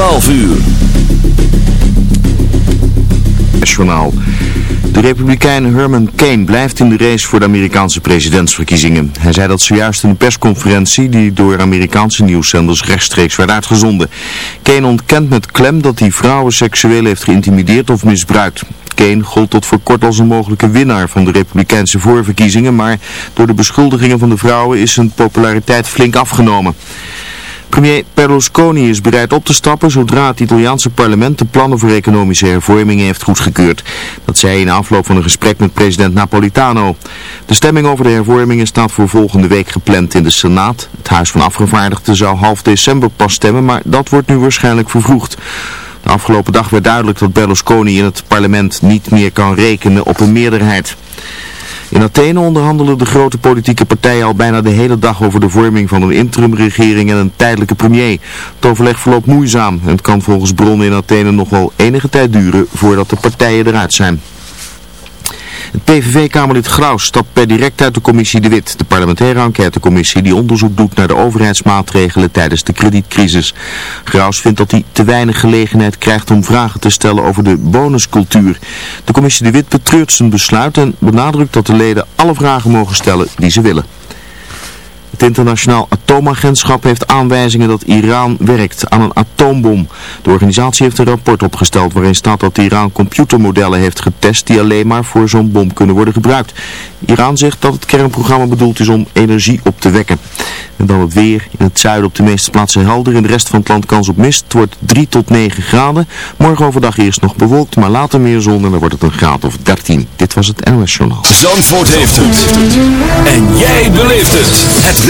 12 uur. Journaal. De republikein Herman Kane blijft in de race voor de Amerikaanse presidentsverkiezingen. Hij zei dat zojuist in een persconferentie die door Amerikaanse nieuwszenders rechtstreeks werd uitgezonden. Kane ontkent met klem dat hij vrouwen seksueel heeft geïntimideerd of misbruikt. Kane gold tot voor kort als een mogelijke winnaar van de republikeinse voorverkiezingen, maar door de beschuldigingen van de vrouwen is zijn populariteit flink afgenomen. Premier Berlusconi is bereid op te stappen zodra het Italiaanse parlement de plannen voor economische hervormingen heeft goedgekeurd. Dat zei hij in afloop van een gesprek met president Napolitano. De stemming over de hervormingen staat voor volgende week gepland in de Senaat. Het Huis van Afgevaardigden zou half december pas stemmen, maar dat wordt nu waarschijnlijk vervroegd. De afgelopen dag werd duidelijk dat Berlusconi in het parlement niet meer kan rekenen op een meerderheid. In Athene onderhandelen de grote politieke partijen al bijna de hele dag over de vorming van een interimregering en een tijdelijke premier. Het overleg verloopt moeizaam en het kan volgens bronnen in Athene nog wel enige tijd duren voordat de partijen eruit zijn. Het PVV-kamerlid Graus stapt per direct uit de commissie De Wit, de parlementaire enquêtecommissie die onderzoek doet naar de overheidsmaatregelen tijdens de kredietcrisis. Graus vindt dat hij te weinig gelegenheid krijgt om vragen te stellen over de bonuscultuur. De commissie De Wit betreurt zijn besluit en benadrukt dat de leden alle vragen mogen stellen die ze willen. Het internationaal atoomagentschap heeft aanwijzingen dat Iran werkt aan een atoombom. De organisatie heeft een rapport opgesteld waarin staat dat Iran computermodellen heeft getest die alleen maar voor zo'n bom kunnen worden gebruikt. Iran zegt dat het kernprogramma bedoeld is om energie op te wekken. En dan het weer. In het zuiden op de meeste plaatsen helder. In de rest van het land kans op mist. Het wordt 3 tot 9 graden. Morgen overdag eerst nog bewolkt, maar later meer zon en dan wordt het een graad of 13. Dit was het NOS Journaal. Zandvoort heeft het. En jij beleeft het. Het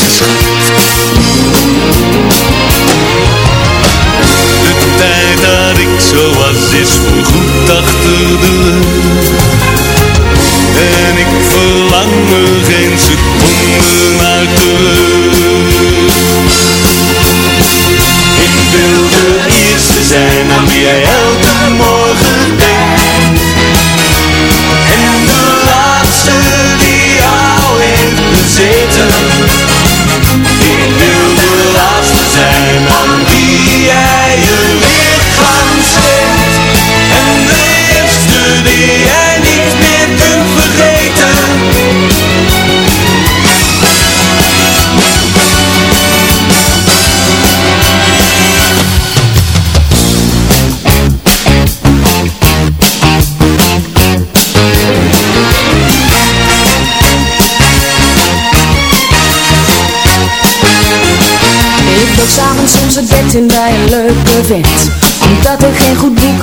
Thank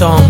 song.